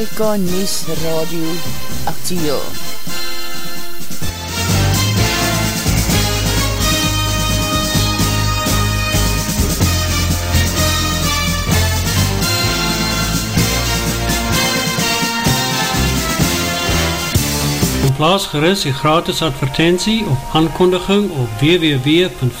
SAIK News Radio Actieel. Plaas gerust die gratis advertentie op aankondiging op www.v.co.za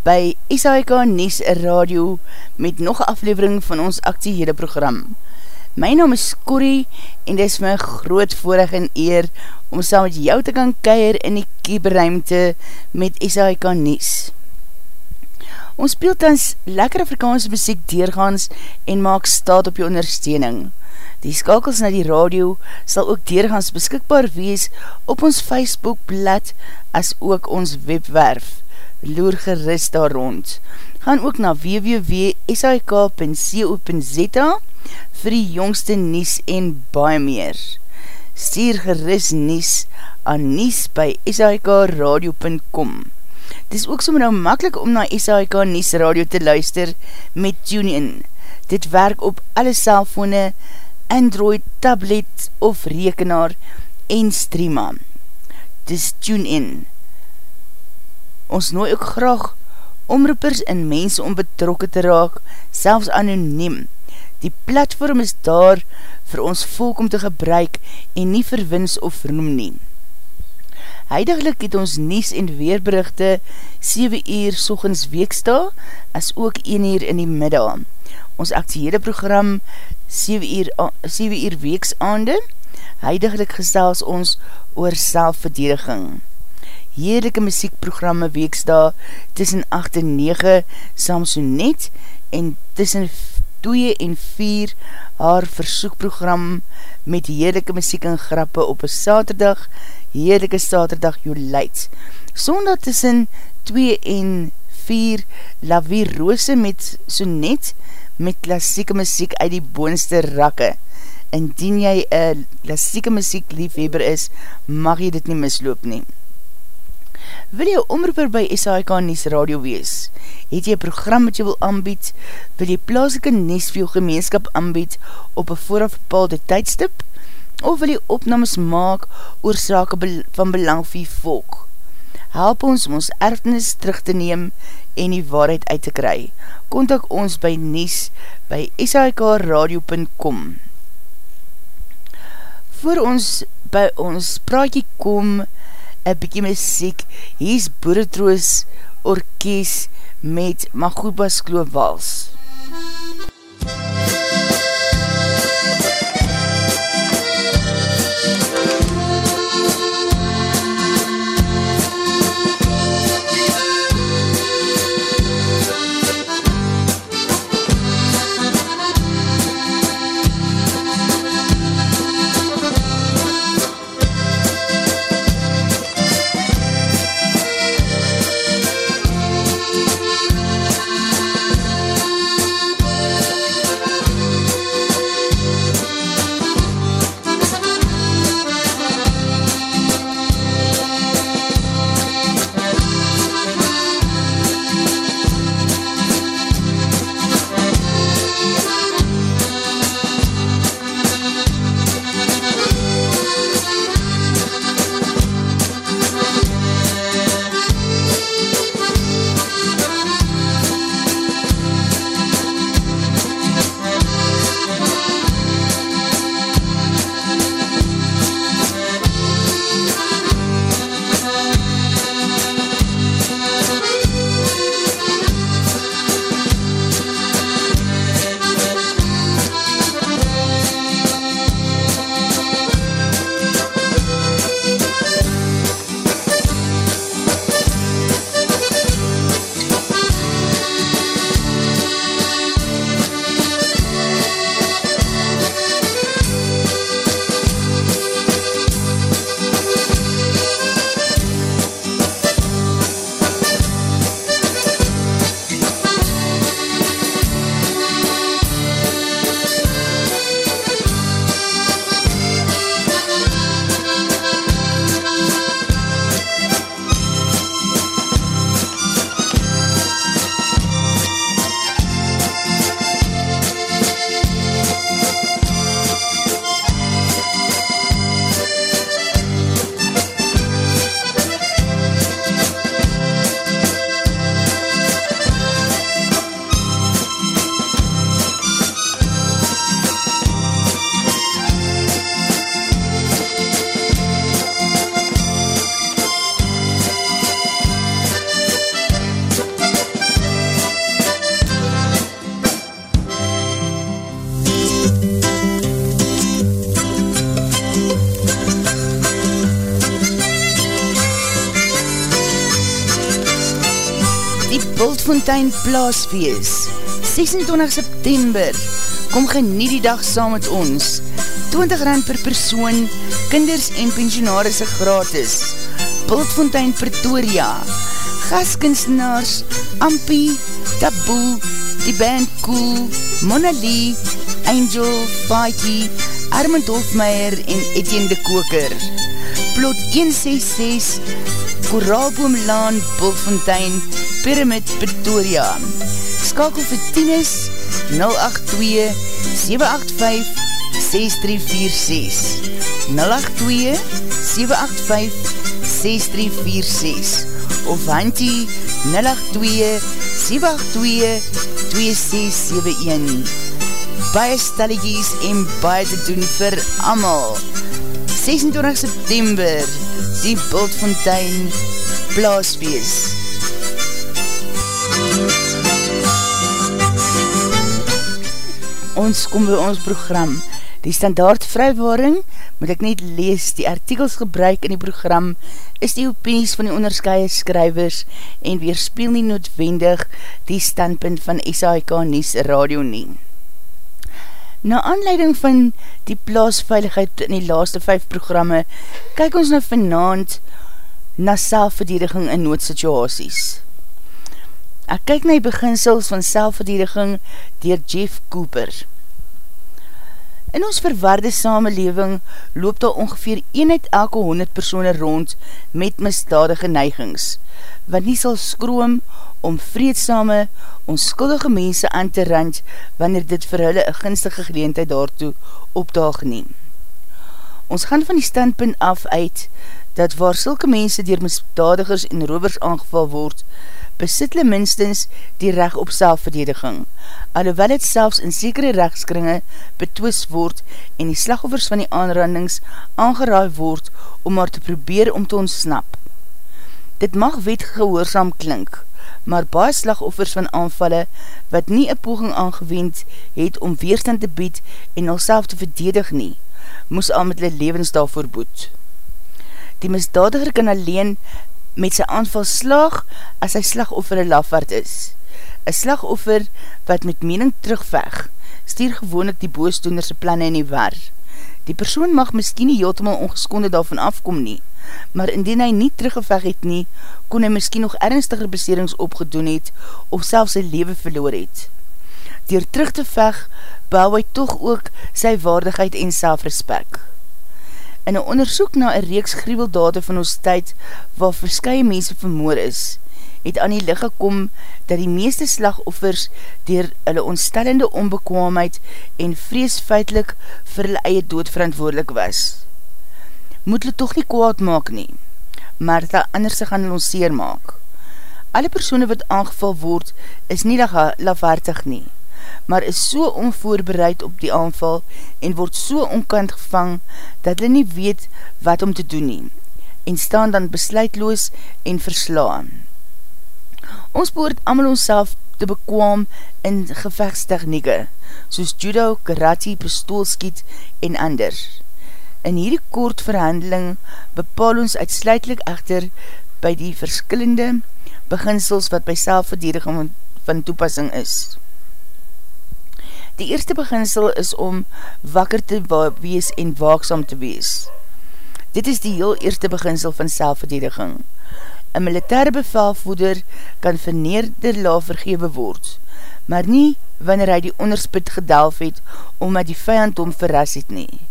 by SAIK Nies Radio met nog aflevering van ons actiehede program. My naam is Corrie en dit is my groot voorig en eer om saam met jou te kan keir in die kieberuimte met SAIK Nies. Ons speel tans lekker Afrikaanse muziek deurgaans en maak staat op jou ondersteuning. Die skakels na die radio sal ook deurgaans beskikbaar wees op ons Facebookblad as ook ons webwerf loer gerust daar rond. Gaan ook na www.sik.co.za vir die jongste nies en baie meer. Stuur gerust nies aan nies by sikradio.com Het is ook so nou makkelijk om na SAIK Nies Radio te luister met TuneIn. Dit werk op alle cellfone, Android, tablet of rekenaar en streama. Dis TuneIn. Ons nooi ook graag omroepers en mense om betrokken te raak, selfs anoniem. Die platform is daar vir ons volk om te gebruik en nie vir wins of vernoem nie. Heidiglik het ons nies en weerberichte 7 uur sochens weeksta, as ook 1 uur in die middag. Ons actiehede program 7 uur, 7 uur weeks aande, heidiglik gestels ons oor selfverdediging heerlijke muziekprogramme weeksda tussen 8 en 9 Samsonet en tussen 2 en 4 haar versoekprogram met heerlijke muziek en grappe op een saterdag, heerlijke saterdag Jolijt. Sondag tussen 2 en 4 Lavie Rose met Sonet met klassieke muziek uit die boonste rakke. Indien jy een klassieke muziek liefheber is, mag jy dit nie misloop neem. Wil jy omroeper by SAIK Nies Radio wees? Het jy program wat jy wil aanbied? Wil jy plaaslike Nies vir jou gemeenskap aanbied op een vooraf bepaalde tydstip? Of wil jy opnames maak oor sake van belang vir die volk? Help ons om ons erfenis terug te neem en die waarheid uit te kry. Contact ons by Nies by sikradio.com Voor ons by ons praatje kom, een bykie muziek, hier is Boeretroos Orkies met Magubas Kloofwals. die Bultfontein Plaasfees, 26 September, kom genie die dag saam met ons, 20 rand per persoon, kinders en pensionarisse gratis, Bultfontein Pretoria, gaskunstenaars, Ampie, Taboe, die band Cool, Mona Lee, Angel, Faikie, Armand Hofmeier en Etienne de Koker. Plot 166, Koraalboomlaan, Bulfontein, Pyramid, Pretoria. Skakel vir Tienis, 082-785-6346. 082-785-6346 of Hantie 082-782-2671 Baie stelligies en baie te doen vir amal 26 September die Bultfontein Blaasbees Ons kom by ons program Die standaard vrywaring moet ek net lees, die artikels gebruik in die program is die opinies van die onderskeie skrywers en weerspeel nie noodwendig die standpunt van SAIK Nies Radio nie. Na aanleiding van die plaasveiligheid in die laaste vijf programme, kyk ons nou vanavond na selfverdediging in noodsituasies. Ek kyk na die beginsels van selfverdediging dier Jeff Cooper. In ons verwaarde samenleving loop daar ongeveer 1 uit elke 100 persoene rond met misdadige neigings, wat nie sal skroom om vreedsame, onskuldige mense aan te rand wanneer dit vir hulle een gunstige geleentheid daartoe opdaag neem. Ons gaan van die standpunt af uit, dat waar sulke mense dier misdadigers en rovers aangeval word, besit hulle minstens die recht op selfverdediging, alhoewel het selfs in sekere rechtskringe betwis word en die slagoffers van die aanrandings aangeraai word om maar te probeer om te ontsnap. Dit mag wet gehoorsam klink, maar baie slagoffers van aanvalle wat nie een poging aangewend het om weerstand te bied en alself te verdedig nie, moes al met hulle levens daarvoor boet. Die misdadiger kan alleen met sy aanval slag as sy slagoffer een lafwaard is. Een slagoffer wat met mening terugveg, stuur gewoonlik die boosdoenerse planne in die war. Die persoon mag miskien nie heeltemal ongeskonde daarvan afkom nie, maar indien hy nie teruggeveg het nie, kon hy miskien nog ernstiger beserings opgedoen het of selfs sy leven verloor het. Door terug te veg, bouw hy toch ook sy waardigheid en selfrespek. In een onderzoek na een reeks gruweldade van ons tyd waar verskye mense vermoor is, het aan die licht gekom dat die meeste slagoffers dier hulle ontstellende onbekwaamheid en vreesfeitlik vir hulle eie dood verantwoordelik was. Moet hulle toch nie kwaad maak nie, maar dat anders gaan lonseer maak. Alle persoene wat aangeval word is nie lafhartig nie maar is so onvoorbereid op die aanval en word so onkant gevang dat hulle nie weet wat om te doen nie en staan dan besluitloos en verslaan. Ons behoort amal ons te bekwaam in gevechtstechnieke, soos judo, karate, pistoolskiet en ander. In hierdie kort verhandeling bepaal ons uitsluitlik echter by die verskillende beginsels wat by selfverdediging van toepassing is. Die eerste beginsel is om wakker te wees en waaksam te wees. Dit is die heel eerste beginsel van selfverdediging. Een militaire bevelvoeder kan verneerder la vergewe word, maar nie wanneer hy die onderspit gedelf het omdat die vijand om verras het nie.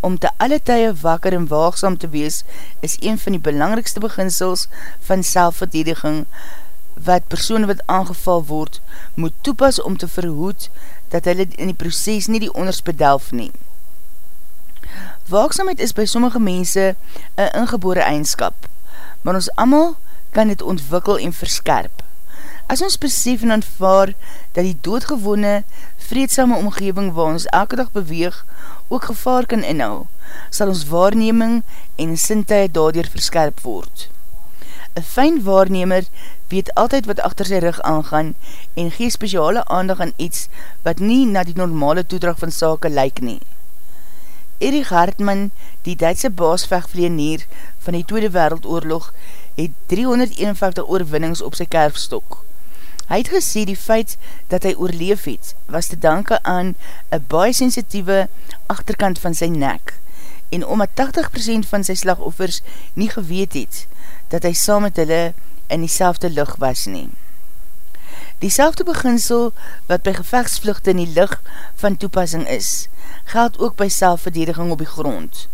Om te alle tye wakker en waagsam te wees is een van die belangrikste beginsels van selfverdediging wat persoon wat aangeval word moet toepas om te verhoed dat hulle in die proces nie die onderspedelf nie. Waaksamheid is by sommige mense een ingebore eigenskap, maar ons amal kan dit ontwikkel en verskerp. As ons besef en aanvaar dat die doodgewone, vreedsame omgeving waar ons elke dag beweeg ook gevaar kan inhou, sal ons waarneming en sintuig daardoor verskerp word. Een fijn waarnemer weet altyd wat achter sy rug aangaan en gee speciale aandag aan iets wat nie na die normale toedrag van sake lyk nie. Erich Hartman, die Duitse baasvechtvleenier van die Tweede Wereldoorlog, het 351 oorwinnings op sy kerfstok. Hy het gesê die feit dat hy oorleef het, was te danke aan een baie sensitieve achterkant van sy nek, en omdat 80% van sy slagoffers nie geweet het, dat hy saam met hulle in die selfde lucht was nie. Die selfde beginsel wat by gevechtsvluchte in die licht van toepassing is, geld ook by selfverdediging op die grond.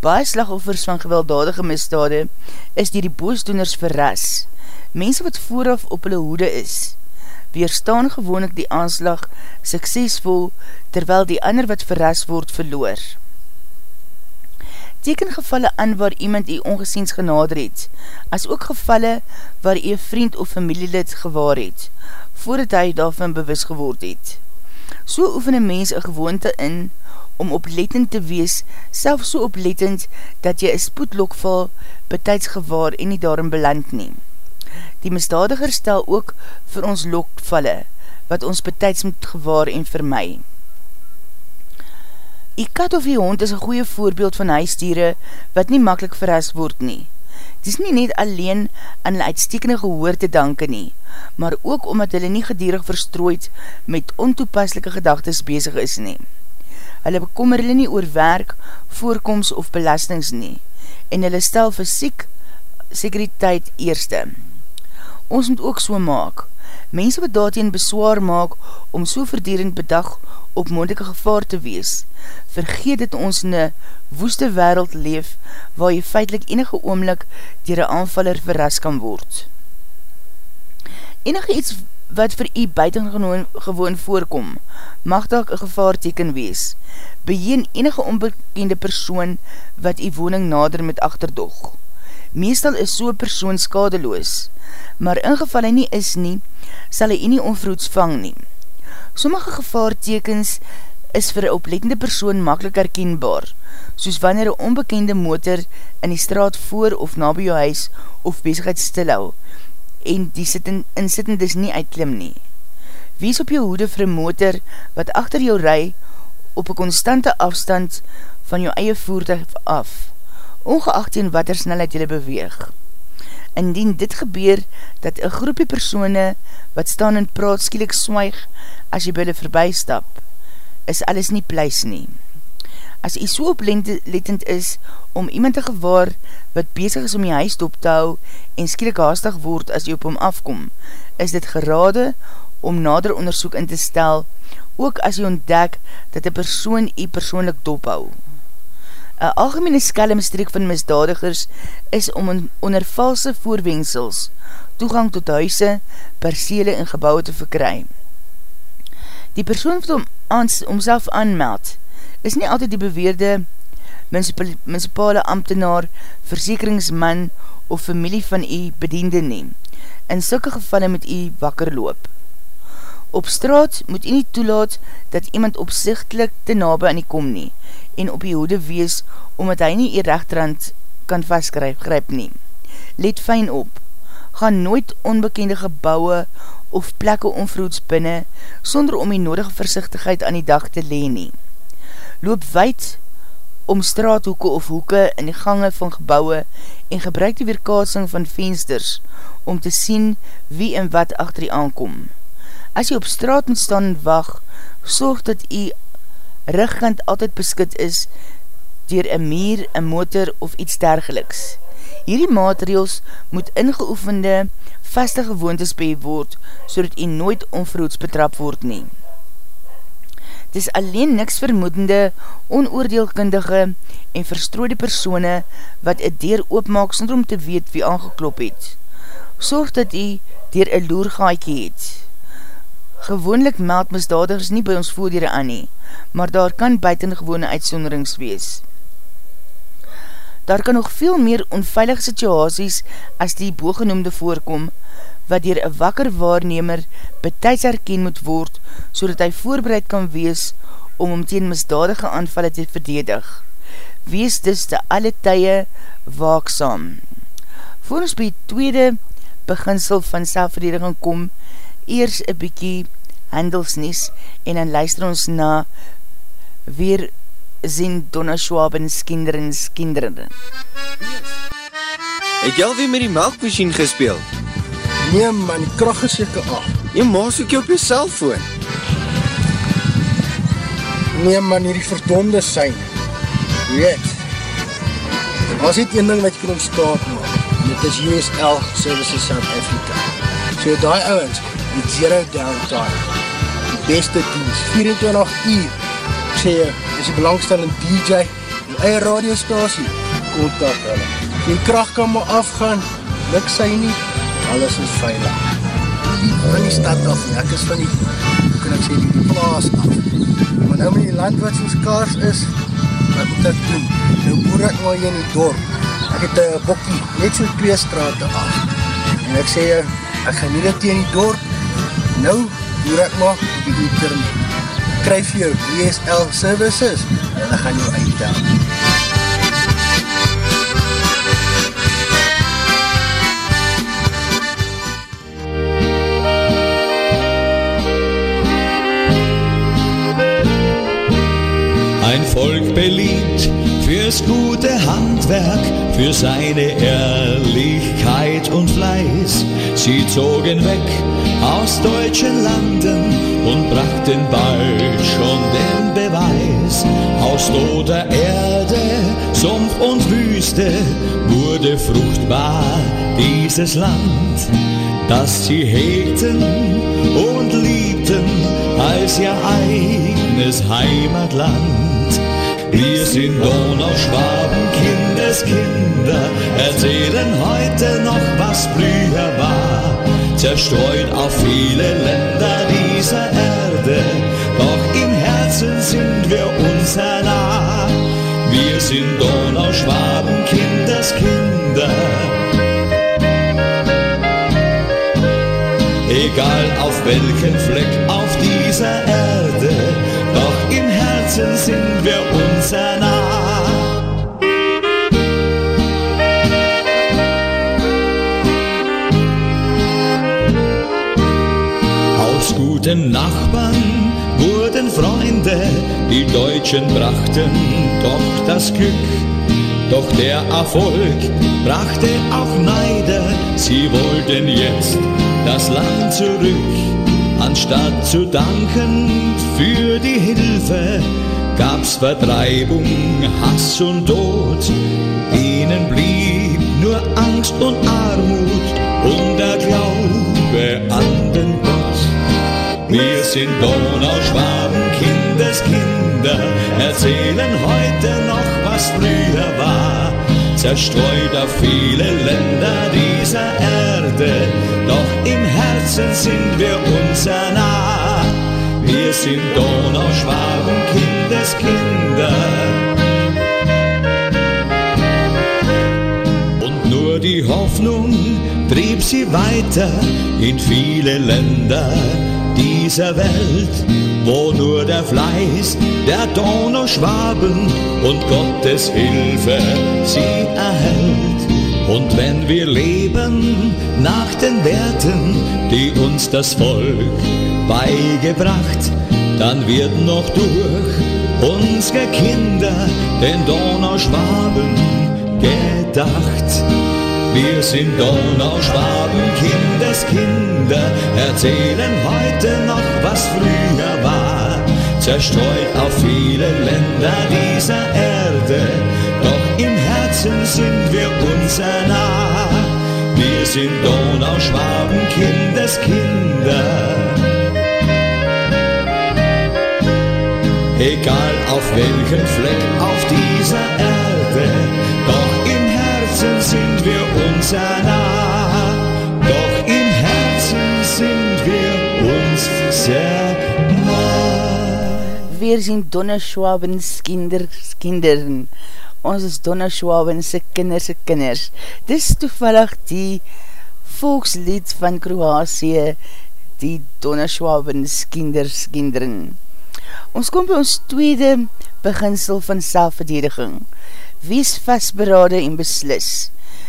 Baie slagoffers van gewelddadige misdade is die die boosdoeners verras. Mense wat vooraf op hulle hoede is, weerstaan gewoonlik die aanslag suksesvol terwyl die ander wat verras word verloor. Teken gevalle aan waar iemand die ongesiens genader het, as ook gevalle waar die vriend of familielid gewaar het, voordat hy daarvan bewus geword het. So oefen een mens een gewoonte in om oplettend te wees, self so oplettend dat jy een spoedlokval betijds gewaar en nie daarin beland neem. Die misdadiger stel ook vir ons lokvalle, wat ons betijds moet gewaar en vermaai. Die kat of die hond is een goeie voorbeeld van huisdiere wat nie makkelijk verras word nie. Het is nie net alleen aan hulle uitstekende gehoor te danke nie, maar ook omdat hulle nie gedierig verstrooid met ontoepaslike gedagtes bezig is nie. Hulle bekommer hulle nie oor werk, voorkomst of belastings nie, en hulle stel fysiek sekuriteit eerste. Ons moet ook so maak. Mense wat daarteen beswaar maak om so verdierend bedag op moondelike gevaar te wees, vergeet dat ons in een woeste wereld leef waar jy feitlik enige oomlik dier een aanvaller verras kan word. Enige iets wat vir jy buitengewoon gewoon voorkom, mag dalk een gevaarteken wees. Beheen enige onbekende persoon wat jy woning nader met achterdog. Meestal is so'n persoon skadeloos, maar ingeval hy nie is nie, sal hy nie onvroeds vang nie. Sommige gevaartekens is vir een oplettende persoon makkelijk herkenbaar, soos wanneer een onbekende motor in die straat voor of na by jou huis of bezigheid stilhou en die insittendes nie uitklim nie. Wees op jou hoede vir een motor wat achter jou rij op een constante afstand van jou eie voertuig af, ongeacht in wat er snelheid jylle beweeg. Indien dit gebeur dat een groepie persone wat staan en praat skielik swaig as jy by hulle voorbij stap, is alles nie pluis nie. As jy so oplettend is om iemand te gewaar wat bezig is om jy huis op te hou en skielik haastig word as jy op hom afkom, is dit gerade om nader onderzoek in te stel, ook as jy ontdek dat die persoon jy persoonlik dophou. Een algemene skelmstreek van misdadigers is om onder valse voorwengsels toegang tot huise, percele en gebouwe te verkry. Die persoon wat om omself aanmeld, is nie altyd die beweerde municipale ambtenaar, versekeringsman of familie van die bediende neem. In sulke gevalle moet jy wakker loop. Op straat moet jy nie toelaat dat iemand opzichtlik te nabe aan die kom nie en op die hoede wees omdat hy nie die rechtrand kan vastgryp gryp nie. Let fijn op, gaan nooit onbekende gebouwe of plekke onvroeds binne sonder om die nodige versichtigheid aan die dag te leen nie. Loop wijd om straathoeke of hoeke in die gange van gebouwe en gebruik die weerkaatsing van vensters om te sien wie en wat achter die aankom. As jy op straat moet staan en wacht, sorg dat jy rugkant altyd beskid is dier een meer, een motor of iets dergeliks. Hierdie maatregels moet ingeoefende vaste gewoontes by word, so dat jy nooit onverhoods betrap word nie. Het is alleen niks vermoedende, onoordeelkundige en verstrooide persone wat het deur oopmaak sonder om te weet wie aangeklop het. Sorg dat jy dier een loergaakie het. Gewoonlik meld misdadigers nie by ons voordere aan nie, maar daar kan buitengewone uitsonderings wees. Daar kan nog veel meer onveilige situasies as die boogenoemde voorkom, wat dier een wakker waarnemer betijds herken moet word, so dat hy voorbereid kan wees om om teen misdadige aanvallen te verdedig. Wees dus te alle tye waaksam. Voor ons by die tweede beginsel van selfverdediging kom, eers een bykie handelsnies en dan luister ons na weer sien Donna Schwab en skinderen skinderen. Het jy alweer met die melkmachine gespeeld? Nee man, die kracht is jyke af. Jy maas ook jy op jy cellfoon. Nee man, hierdie verdonde sein. Weet, was dit een ding wat jy kan ontstaat maak. Dit is USL Services South Africa. So die ouwens, die zero downtime. Die beste dienst, 24 uur. Ek sê jy, is die belangstellende DJ, die eie radiostasie, kontak hulle. Die kracht kan maar afgaan, luk sy nie, alles is veilig. Die van die stad af, en ek is van die, hoe kan ek sê, die plaas af. Maar nou met die land wat soos kaars is, wat moet ek doen? Nou boer ek maar hier in die dorp. Ek het een bokkie, net so twee straten af. En ek sê, ek gaan nie dit in die dorp. Nou boer ek maar op die internet. Kryf jou DSL services en ek gaan jou uitdaan. Ein Volk beliebt fürs gute Handwerk, für seine Ehrlichkeit und Fleiß. Sie zogen weg aus deutschen Landen und brachten bald schon den Beweis. Aus toter Erde, Sumpf und Wüste wurde fruchtbar dieses Land, das sie hegten und liebten als ihr eigenes Heimatland. Wir sind Donauschwaben, Kindeskinder, erzählen heute noch, was früher war. Zerstreut auf viele Länder dieser Erde, doch im Herzen sind wir uns nah. Wir sind Donauschwaben, Kindeskinder. Egal auf welchen Fleck auf dieser Erde, Herzen sind wir uns sehr nah. Aus guten Nachbarn wurden Freunde, die Deutschen brachten doch das Glück. Doch der Erfolg brachte auch Neider, sie wollten jetzt das Land zurück. Anstatt zu danken für die Hilfe, gab's Vertreibung, Hass und Tod. Ihnen blieb nur Angst und Armut und der Glaube an den Gott. Wir sind Donauschwaben, Kindeskinder, erzählen heute noch, was früher war. Zerstreut auf viele Länder dieser Erde, doch im Herzen sind wir uns sehr nah. Sind Donauschwaben, Kindeskinder. Und nur die Hoffnung trieb sie weiter in viele Länder dieser Welt, wo nur der Fleiß der Donauschwaben und Gottes Hilfe sie erhält. Und wenn wir leben nach den Werten, die uns das Volk beigebracht, dann wird noch durch unsere Kinder den Donauschwaben gedacht. Wir sind Donauschwaben, Kindeskinder, erzählen heute noch, was früher war. Zerstreut auf viele Länder dieser Erde, doch im Herzen sind wir uns sehr nah. Wir sind Donauschwaben, Kindeskinder. Egal auf welchem Fleck auf dieser Erde, doch im Herzen sind wir uns sehr nah. Weer sien Donna Schwabens kinders, kinderen. Ons is Donna Schwabens se kinders se kinders. Dis toevallig die volkslied van Kroasie, die Donna Schwabens kinders, kinderen. Ons kom by ons tweede beginsel van selfverdediging. Wees vastberade en beslis.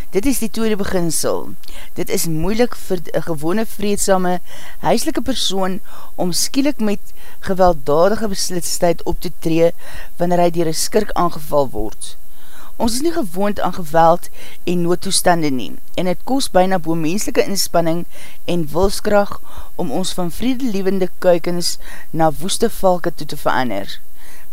Dit is die tweede beginsel. Dit is moeilik vir een gewone vreedsame huiselike persoon om skielik met gewelddadige beslitsheid op te tree wanneer hy dier een skirk aangeval word. Ons is nie gewoond aan geweld en noodtoestande nie, en het kost byna boe menselike inspanning en wilskracht om ons van vredelevende kuikens na woeste valke toe te verander.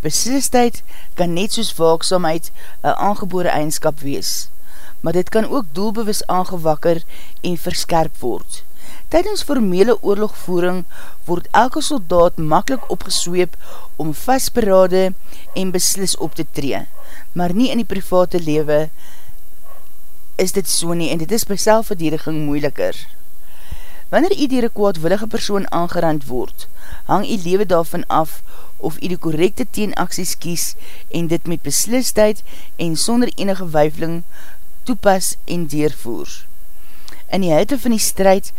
Beslistheid kan net soos waaksamheid een aangebore eigenskap wees, maar dit kan ook doelbewus aangewakker en verskerp word. Tijdens formele oorlogvoering word elke soldaat makkelijk opgesweep om vastberade en beslis op te tree, maar nie in die private lewe is dit so nie en dit is by selfverdediging moeiliker. Wanneer jy dier een kwaadwillige persoon aangerand word, hang jy lewe daarvan af of jy die correcte teenaksies kies en dit met beslistheid en sonder enige weifling toepas en deurvoer. In die hitte van die strijd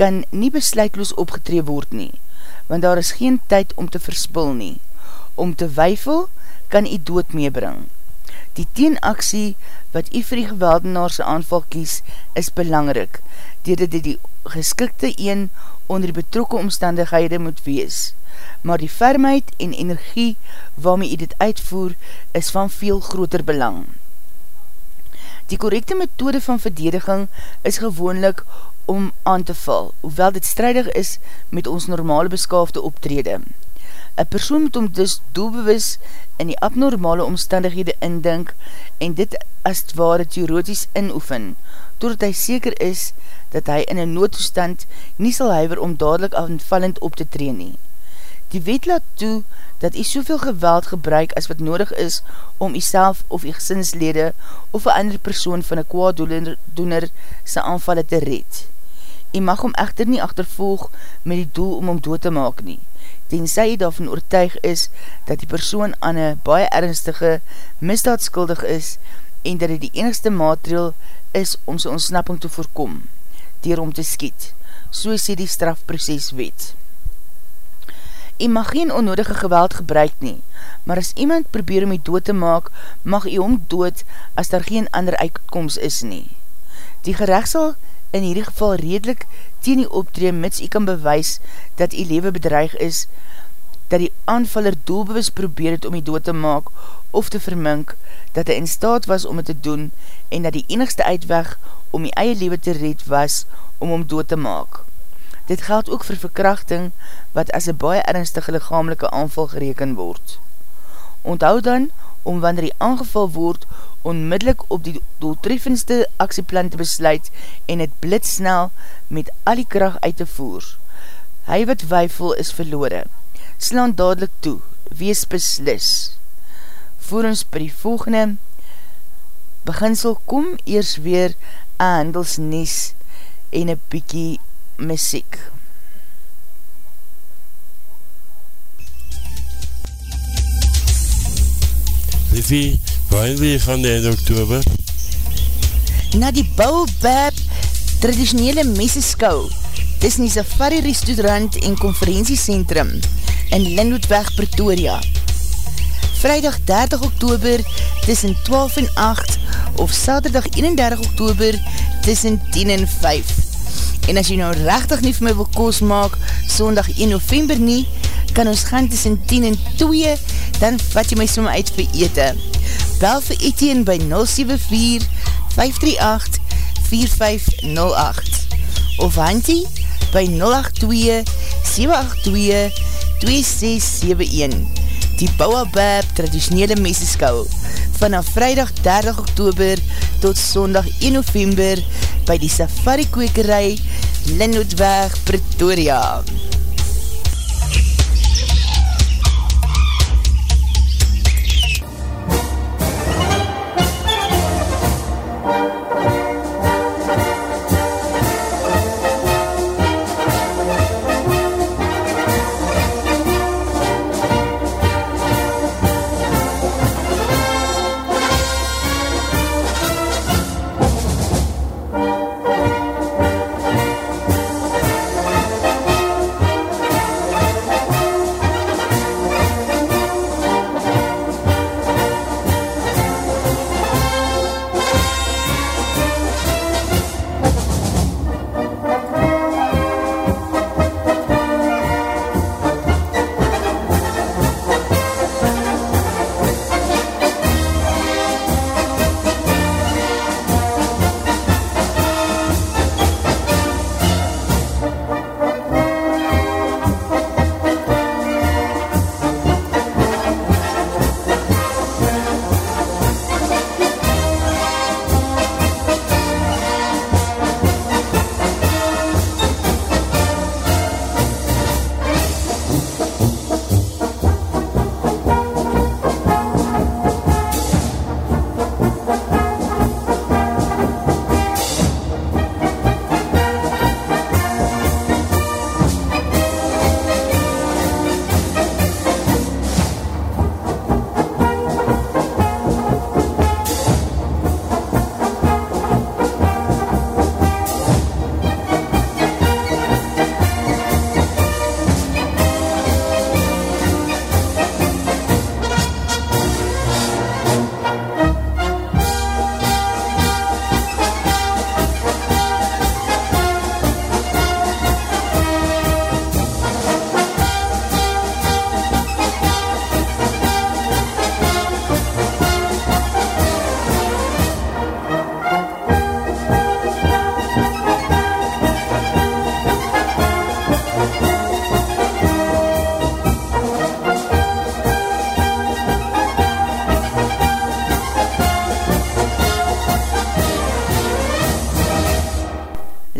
kan nie besluitloos opgetree word nie, want daar is geen tyd om te verspil nie. Om te weifel, kan jy dood meebring. Die teenaksie wat jy vir die geweldenaarse aanval kies, is belangrik, doordat dit die geskikte een onder die betrokke omstandighede moet wees. Maar die fermheid en energie waarmee jy dit uitvoer, is van veel groter belang. Die correcte methode van verdediging is gewoonlik om aan te val, hoewel dit strijdig is met ons normale beskaafde optrede. Een persoon moet om dus doelbewus in die abnormale omstandighede indink en dit as het ware theoretisch inoefen, totdat hy seker is dat hy in een noodtoestand nie sal huiver om dadelijk aanvallend op te tree nie. Die wet laat toe dat jy soveel geweld gebruik as wat nodig is om jy of jy gesinslede of een ander persoon van een kwaaddoener sy aanvalle te red. Jy mag hom echter nie achtervolg met die doel om hom dood te maak nie, tenzij jy daarvan oortuig is dat die persoon aan een baie ernstige misdaad skuldig is en dat dit die enigste maatreel is om sy ontsnapping te voorkom, dier om te skiet, so sê die strafproces wet. Jy mag geen onnodige geweld gebruik nie, maar as iemand probeer om jy dood te maak, mag jy hom dood as daar geen ander uitkomst is nie. Die gerecht sal in hierdie geval redelijk teen die optree mits jy kan bewys dat jy leven bedreig is, dat die aanvaller doelbewus probeer het om jy dood te maak of te vermink, dat hy in staat was om het te doen en dat die enigste uitweg om jy eie leven te red was om om dood te maak. Dit geld ook vir verkrachting wat as een baie ernstige lichamelike aanval gereken word. Onthou dan, om wanneer jy aangeval word, onmiddellik op die doeltreffendste actieplan te besluit en het blitsnel met al die kracht uit te voer. Hy wat weifel is verloore. Slaan dadelijk toe, wees beslis. Voor ons by die volgende beginsel kom eers weer aan handelsnies en een bykie muziek. Liffie, Waar wil jy van die einde oktober? Na die Baobab traditionele meseskou dis in die Safari Restaurant en Conferentiecentrum in Lindhoedweg, Pretoria. Vrijdag 30 oktober tussen 12 en 8 of Saterdag 31 oktober tussen 10 en 5. En as jy nou rechtig nie vir my wil koos maak, sondag 1 november nie, kan ons gaan tussen 10 en 2, dan vat jy my som uit vir ete. Bel vir Etienne by 074-538-4508 of Hantie by 082-782-2671 Die Bouwabab traditionele meseskou. Vanaf vrijdag 30 oktober tot sondag 1 november by die Safari Kwekerij Linnootweg Pretoria.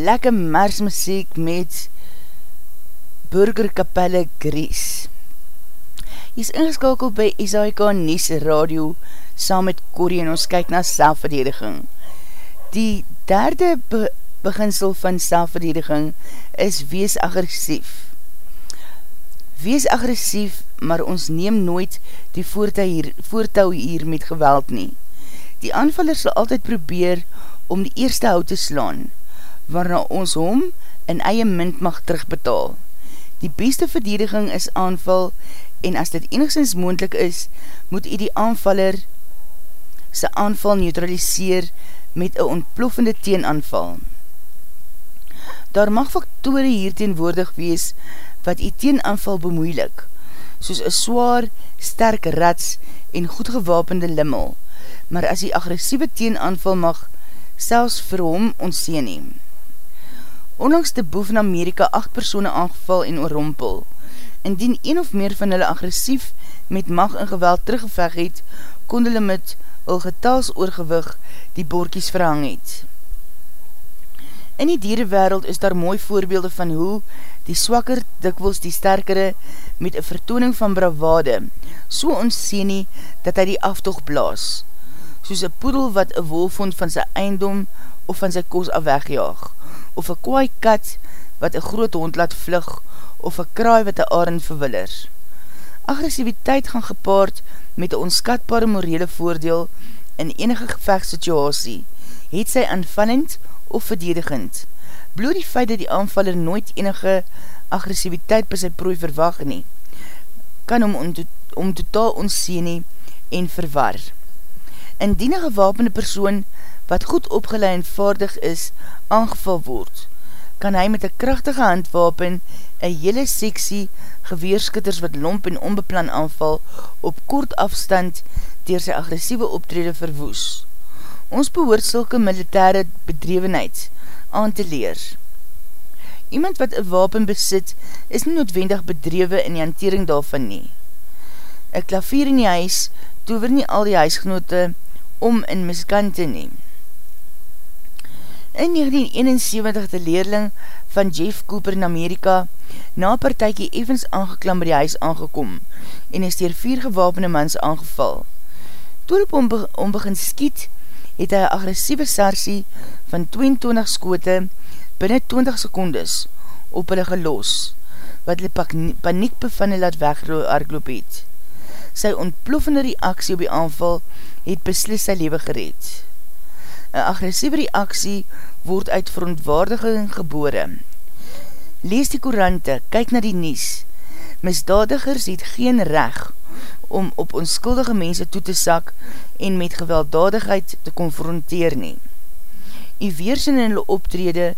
Lekker marsmuziek met Burgerkapelle Gries. Jy is ingeskakeld by SAIK Nies Radio saam met Corrie en ons kyk na selfverdediging. Die derde be beginsel van selfverdediging is wees agressief. Wees agressief, maar ons neem nooit die voortou hier, voortou hier met geweld nie. Die aanvaller sal altyd probeer om die eerste hout te slaan, waarna ons hom in eie munt mag terugbetaal. Die beste verdediging is aanval en as dit enigszins moendlik is, moet u die aanvaller sy aanval neutraliseer met een ontploffende teenaanval. Daar mag faktore hier teenwoordig wees wat die teenaanval bemoeilik, soos een zwaar, sterk rats en goed gewapende limmel, maar as die agressieve teenaanval mag selfs vir hom ontseen neem. Onlangs de boef in Amerika acht persoene aangeval en oorrompel. Indien een of meer van hulle agressief met mag en geweld teruggeveg het, kon hulle met hul getals oorgewig die boorkies verhang het. In die dierenwereld is daar mooi voorbeelde van hoe die swakker dikwels die sterkere met een vertooning van bravade so ontseen nie dat hy die aftocht blaas, soos een poedel wat een wolfond van sy eindom of van sy koos afwegjaag, of een kwaai kat wat een groot hond laat vlug, of een kraai wat een arend verwiller. Agressiviteit gaan gepaard met een onskatbare morele voordeel in enige gevechtsituasie, het sy aanvallend of verdedigend. Bloed die feit dat die aanvaller nooit enige agressiviteit by sy prooi verwag nie, kan hom om, to om totaal ontseen nie en verwar. Indien een gewapende persoon wat goed opgeleid en vaardig is, aangeval word, kan hy met een krachtige handwapen een hele seksie geweerskutters wat lomp en onbeplan aanval op kort afstand dier sy agressieve optrede verwoes. Ons behoort sulke militaire bedrevenheid aan te leer. Iemand wat een wapen besit, is nie noodwendig bedrewe in die hantering daarvan nie. Een klavier in die huis toever nie al die huisgenote om in miskante neem. In 1971 de leerling van Jeff Cooper in Amerika na partijkie evens aangeklam by die huis aangekom en is dier vier gewapende mans aangeval. Toe op om, be om begin skiet, het hy agressieve sarsie van 22 skote binnen 20 secondes op hulle gelos, wat hulle paniek bevinne laat wegloop het. Sy ontploffende reaksie op die aanval het beslis sy leven gereed. Een agressieve reaksie word uit verontwaardiging gebore. Lees die korante, kyk na die nies. Misdadigers het geen reg om op onskuldige mense toe te sak en met gewelddadigheid te konfronteer nie. Die weersin in hulle optrede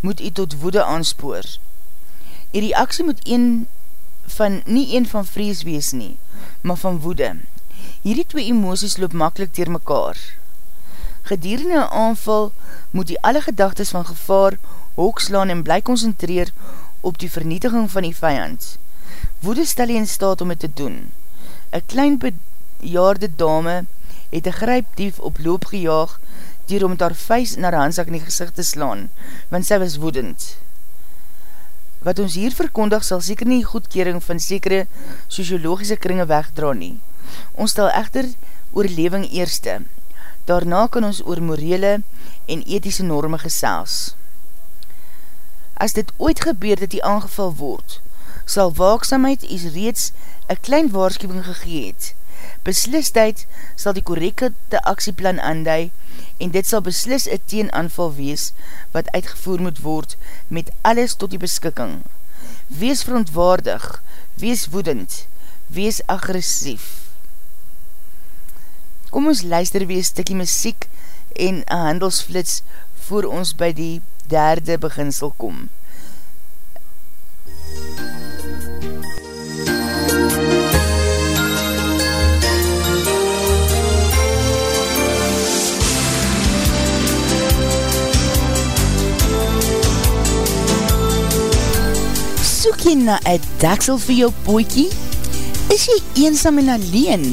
moet u tot woede aanspoor. Die reaksie moet een van, nie een van vrees wees nie, maar van woede. Hierdie twee emoties loop makkelijk dier mekaar. Gedurende een aanval moet die alle gedagtes van gevaar hoogslaan en bly concentreer op die vernietiging van die vijand. Woede stel in staat om het te doen. Een klein bejaarde dame het een grijpdief op loop gejaag dier om met haar vuist naar handsak in die gezicht te slaan, want sy was woedend. Wat ons hier verkondig sal seker nie goedkering van sekere sociologische kringe wegdra nie. Ons stel echter oorleving eerste daarna kan ons oor morele en ethische norme gesels. As dit ooit gebeur dat die aangeval word, sal waaksamheid is reeds een klein waarschuwing gegeet. Beslistheid sal die korrekte actieplan aandui en dit sal beslis een teenaanval wees wat uitgevoer moet word met alles tot die beskikking. Wees verontwaardig, wees woedend, wees agressief. Kom ons luister weer stikkie muziek en een handelsflits voor ons by die derde beginsel kom. Soek jy na een daksel vir jou poekie? Is jy eensam en alleen?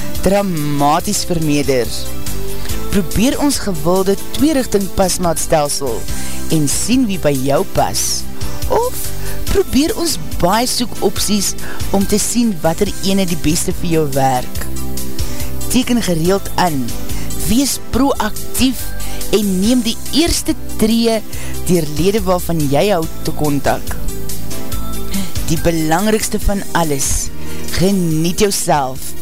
dramatisch vermeerder. Probeer ons gewilde tweerichting pasmaatstelsel en sien wie by jou pas. Of probeer ons baie soek opties om te sien wat er ene die beste vir jou werk. Teken gereeld aan, wees proactief en neem die eerste tree dier lede waarvan jy houd te kontak. Die belangrikste van alles, geniet jou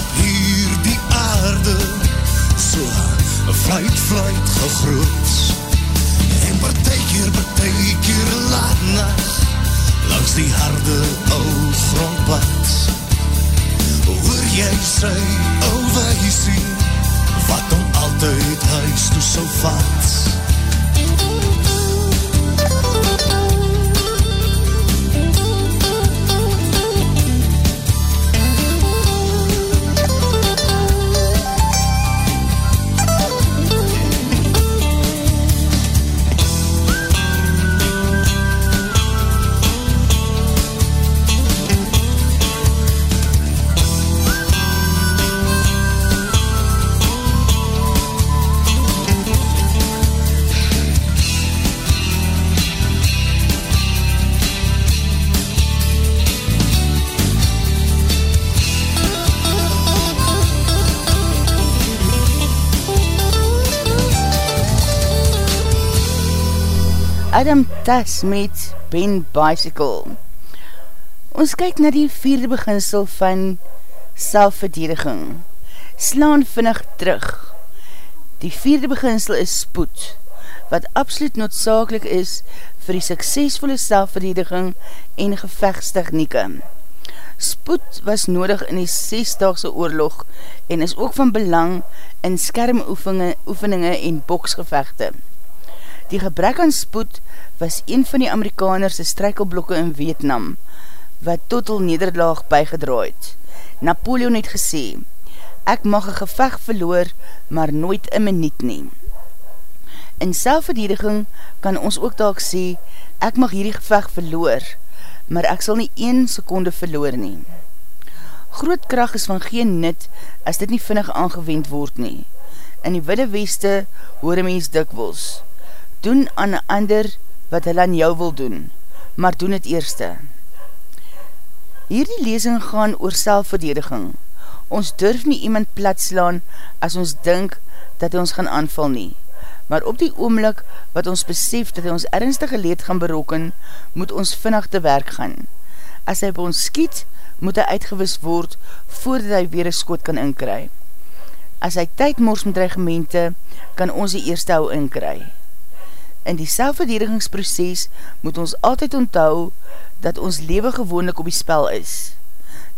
op hierdie aarde. So vluit vluit gegroet. En partijkeer partijkeer laat nacht langs die harde ou grondpad. Hoor jy sy ou weisie wat om altyd huis toe sou vat. Adam Tas met Ben Bicycle. Ons kyk na die vierde beginsel van selfverdediging. Slaan vinnig terug. Die vierde beginsel is spoed, wat absoluut noodzakelik is vir die suksesvolle selfverdediging en gevechtstechnieke. Spoed was nodig in die sesdaagse oorlog en is ook van belang in skermoefeninge en boksgevechte. Die gebrek aan spoed was een van die Amerikanerse strykelblokke in Vietnam, wat total nederlaag bygedraaid. Napoleon het gesê, ek mag een gevecht verloor, maar nooit een minuut neem. In selfverdediging kan ons ook daak sê, ek mag hierdie gevecht verloor, maar ek sal nie 1 seconde verloor neem. Groot kracht is van geen nut as dit nie vinnig aangewend word nie. In die Wille Weste hoor een mens dikwels doen aan ander wat hy aan jou wil doen, maar doen het eerste. Hierdie lezing gaan oor selfverdediging. Ons durf nie iemand platslaan as ons dink dat hy ons gaan aanval nie. Maar op die oomlik wat ons besef dat hy ons ernstige leed gaan beroken, moet ons vinnig te werk gaan. As hy by ons skiet, moet hy uitgewis word voordat hy weer een skot kan inkry. As hy tyd mors met regimente, kan ons die eerste hou inkry. In die selfverdedigingsproces moet ons altyd onthou dat ons lewe gewoonlik op die spel is.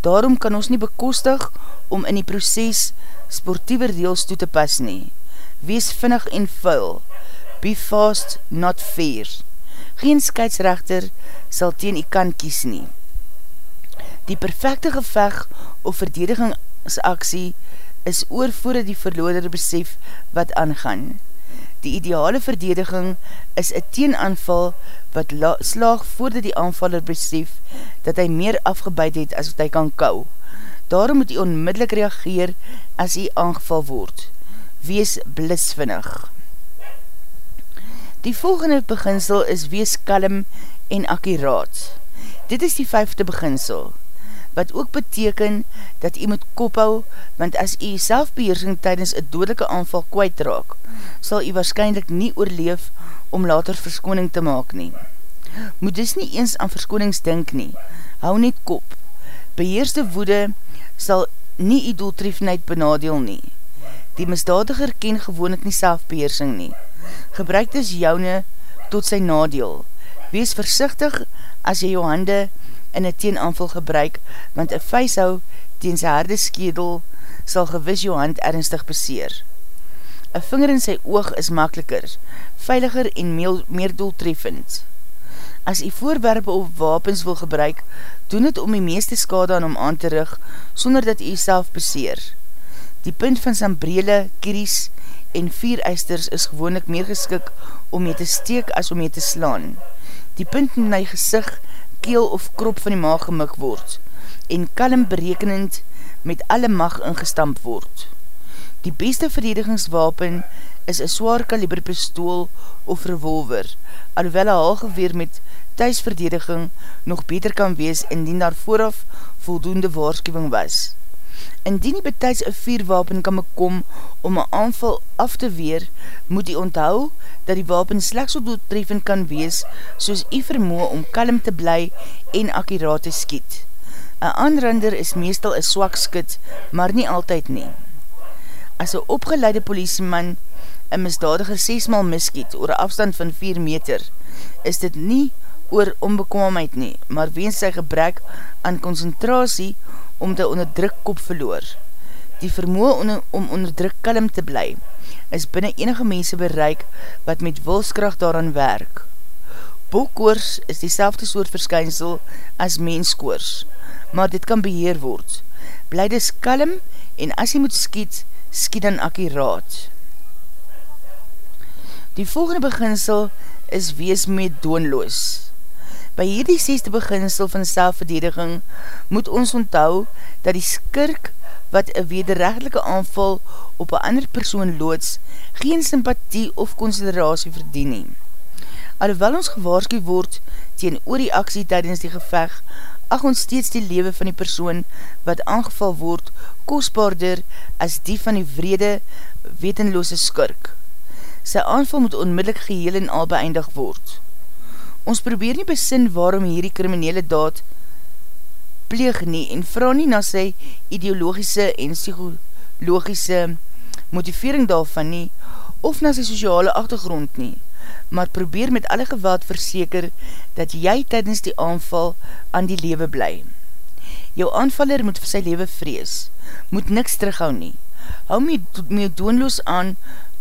Daarom kan ons nie bekostig om in die proces sportieve reels toe te pas nie. Wees vinnig en vuil. Be fast, not fair. Geen skeidsrechter sal teen die kan kies nie. Die perfecte geveg of verdedigingsaksie is oor voordat die verloder besef wat aangaan. Die ideale verdediging is een teenaanval wat slaag voordat die aanvaller besef dat hy meer afgebuid het as wat hy kan kou. Daarom moet hy onmiddellik reageer as hy aangeval word. Wees blisvinnig. Die volgende beginsel is wees kalm en akkiraat. Dit is die vijfde beginsel wat ook beteken dat jy moet kophou, want as jy selfbeheersing tydens een dodelike aanval kwijtraak, sal jy waarschijnlijk nie oorleef om later verskoning te maak nie. Moet dus nie eens aan verskonings dink nie, hou net kop. Beheerste woede sal nie jy doeltreffenheid benadeel nie. Die misdadiger ken gewoonlik nie selfbeheersing nie. Gebruik dus joune tot sy nadeel. Wees versichtig as jy jou hande in een teenaanval gebruik, want een vijshou teen sy harde skedel sal gewis jou hand ernstig beseer. Een vinger in sy oog is makkeliker, veiliger en meer doeltreffend. As jy voorwerpe of wapens wil gebruik, doen het om die meeste skade aan om aan te rug, sonder dat jy self beseer. Die punt van sambrele, kiries en viereisters is gewoonlik meer geskik om jy te steek as om jy te slaan. Die punt in my gezicht keel of krop van die maag gemik word en kalm berekenend met alle mag ingestamp word. Die beste verdedigingswapen is een zwaar kaliber pistool of revolver, alhoewel een haalgeweer met thuisverdediging nog beter kan wees indien daar vooraf voldoende waarschuwing was. Indien die betijds een vierwapen kan bekom om een aanval af te weer, moet die onthou dat die wapen slechts so doeltreffend kan wees soos die vermoe om kalm te bly en akkiraat te skiet. Een aanrander is meestal een swak skit, maar nie altyd nie. As een opgeleide politieman een misdadiger 6 mal miskiet oor een afstand van 4 meter, is dit nie oor onbekwamheid nie, maar weens sy gebrek aan concentratie om te onderdruk kop verloor. Die vermoe om onderdruk kalm te bly, is binnen enige mense bereik wat met wilskracht daaraan werk. Bokkoors is die selfde soort verskynsel as menskoors, maar dit kan beheer word. Bly dis kalm en as jy moet skiet, skiet dan akkiraat. Die volgende beginsel is wees met doonloos. By hierdie seste beginsel van selfverdediging moet ons onthou dat die skirk wat een wederrechtelike aanval op een ander persoon loods, geen sympathie of consideratie verdien nie. Alhoewel ons gewaarskie word teen oor die aksie tydens die geveg, ag ons steeds die lewe van die persoon wat aangeval word kostbaarder as die van die vrede wetenloose skurk. Sy aanval moet onmiddellik geheel en al beëindig word. Ons probeer nie besin waarom hierdie kriminele daad pleeg nie en vraag nie na sy ideologische en psychologische motivering daarvan nie of na sy sociale achtergrond nie, maar probeer met alle geweld verseker dat jy tydens die aanval aan die lewe bly. Jou aanvaller moet vir sy lewe vrees, moet niks terughou nie, hou my, my doonloos aan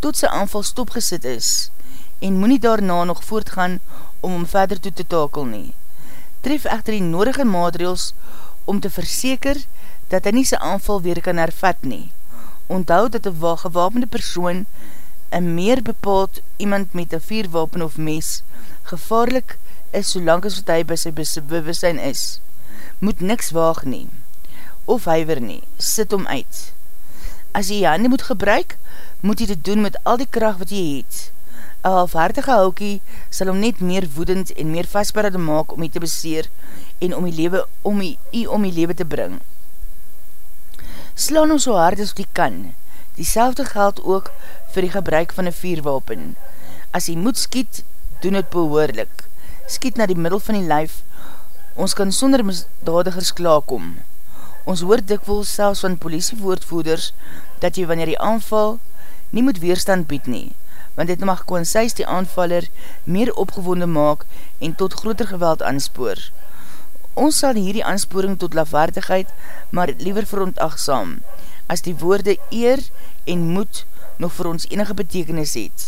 tot sy aanval stopgesit is en moet nie daarna nog voortgaan om hom verder toe te takel nie tref echter die nodige maatregels om te verseker dat hy nie sy aanval weer kan hervat nie. Onthou dat een gewapende persoon een meer bepaald iemand met een vierwapen of mes gevaarlik is solang as wat hy by sy bewussein is. Moet niks waag nie. Of huiver nie. Sit om uit. As jy jy moet gebruik, moet jy dit doen met al die kracht wat jy het. Een halfhartige houkie sal hom net meer woedend en meer vastbarade maak om hy te beseer en om hy lewe, om hy, hy om hy lewe te bring. Slaan hom so hard as die kan. Diezelfde geld ook vir die gebruik van een vierwapen. As hy moet skiet, doen het behoorlik. Skiet na die middel van die lijf, ons kan sonder misdadigers klaarkom. Ons hoort dikwels selfs van politievoortvoeders dat jy wanneer die aanval nie moet weerstand bied nie want dit mag konseis die aanvaller meer opgewonde maak en tot groter geweld aanspoor. Ons sal hierdie aansporing tot lafwaardigheid, maar liever verontachtsam, as die woorde eer en moed nog vir ons enige betekenis het.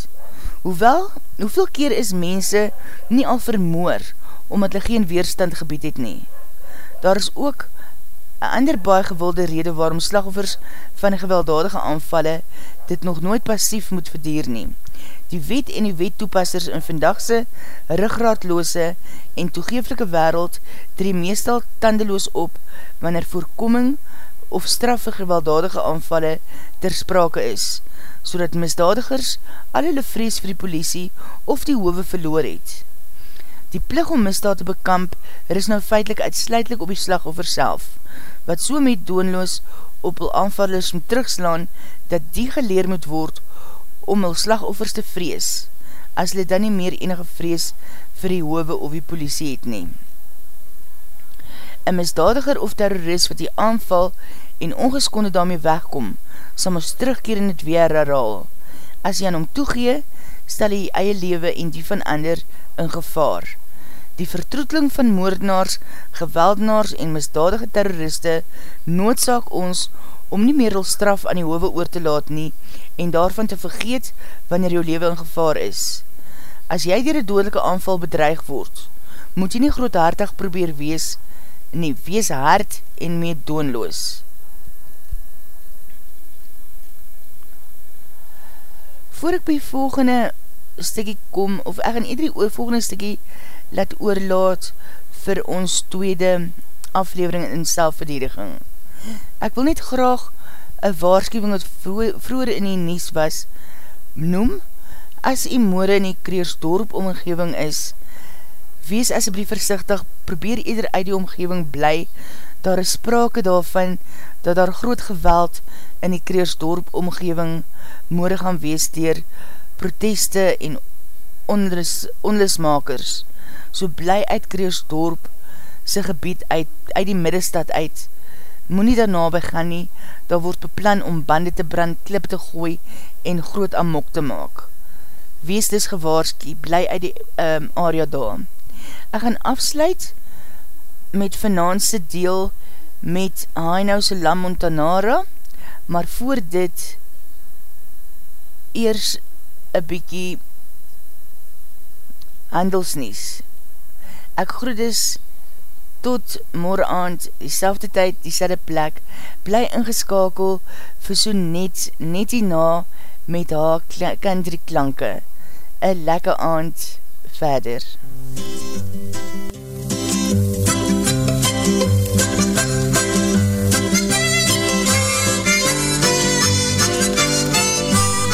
Hoewel, hoeveel keer is mense nie al vermoor, omdat hulle geen weerstand gebied het nie. Daar is ook een ander baie gewilde rede waarom slagoffers van gewelddadige aanvalle dit nog nooit passief moet verdier nie die wet en die wet toepassers in vandagse ruggraadloose en toegeeflike wereld tree meestal tandeloos op wanneer voorkoming of straffe gewelddadige aanvalle ter sprake is, so dat misdadigers al hulle vrees vir die politie of die hove verloor het. Die plig om misdaad te bekamp is nou feitlik uitsluitlik op die slagoffer self, wat so met doonloos op hul aanvallers moet terugslaan, dat die geleer moet word om hul slagoffers te vrees, as hulle dan nie meer enige vrees vir die hove of die politie het neem. Een misdadiger of terrorist wat die aanval en ongeskonde daarmee wegkom, sal ons terugkeer in het weer herhaal. As jy aan hom toegee, stel hy eie lewe en die van ander in gevaar. Die vertroeteling van moordenaars, geweldenaars en misdadige terroriste noodzaak ons om nie meer al straf aan die hove oor te laat nie en daarvan te vergeet wanneer jou leven in gevaar is. As jy dier die dodelike aanval bedreig word, moet jy nie groothartig probeer wees, nie, wees hard en mee doonloos. Voor ek by volgende stikkie kom, of ek in iedere volgende stikkie laat oorlaat vir ons tweede aflevering in selfverdediging. Ek wil net graag een waarschuwing wat vroeger in die nies was, noem, as die moore in die Kreersdorp omgeving is, wees asblief versichtig, probeer ieder uit die omgeving bly, daar is sprake daarvan, dat daar groot geweld in die Kreersdorp omgeving moore gaan wees dier proteste en onlis, onlismakers, so bly uit Kreersdorp sy gebied uit, uit die middestad uit, moet nie daarna begaan nie, daar word beplan om bande te brand, klip te gooi en groot amok te maak. Wees dus gewaarski, bly uit die um, area daar. Ek gaan afsluit met finaanse deel met Hainause La Montanara, maar voor dit eers een bykie handelsnies. Ek groet dus tot morgen aand, die selfde tyd, die selfde plek, bly ingeskakel vir so net, net hierna met haar country klanke. Een lekker aand verder.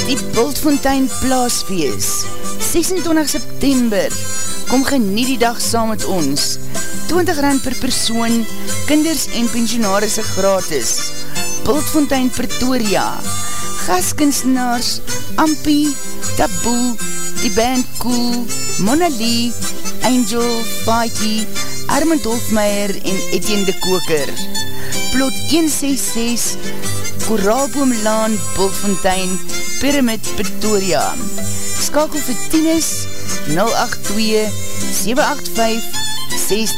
Die Bultfontein Plaasfeest 26 September Kom genie die dag saam met ons 20 rand per persoon Kinders en pensionarisse gratis. Bultfontein Pretoria. Gaskunstenaars Ampie, Taboe Die Band Cool Mona Lee Angel, Paiki Armand Hofmeyer en Etienne de Koker. Plot 166 Koraalboomlaan Bultfontein Pyramid Pretoria. Skakel vir Tienis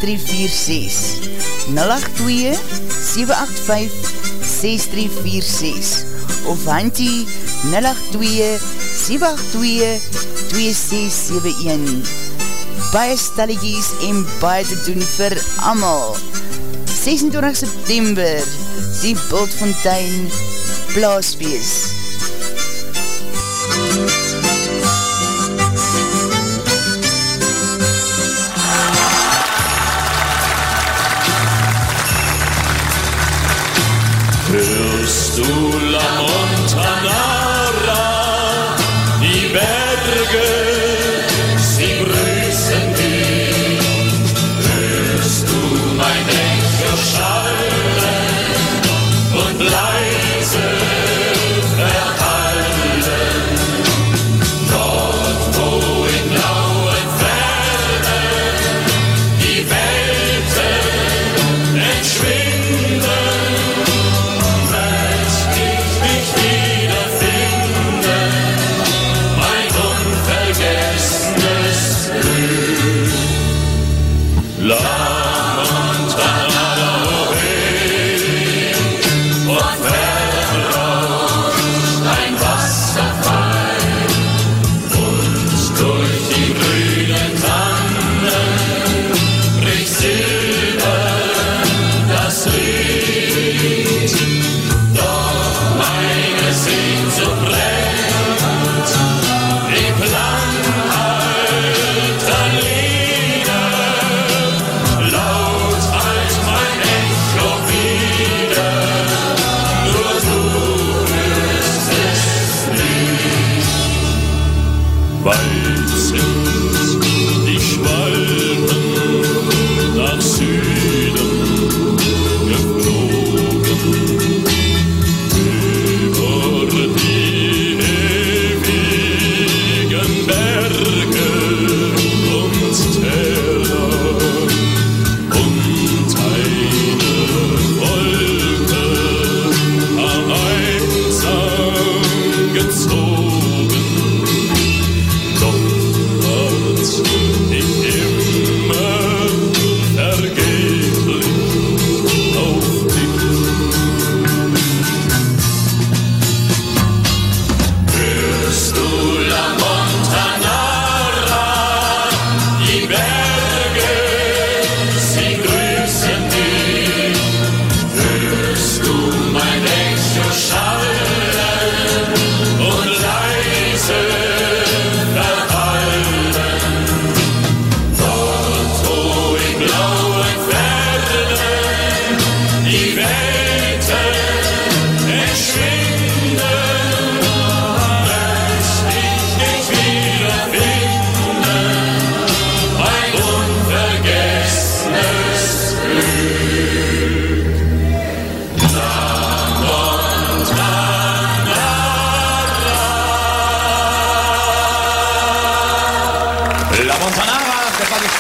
082-785-6346 082-785-6346 of Hantie 082-782-2671 Baie stelligies en baie te doen vir amal 26 September die Bultfontein Blaasfeest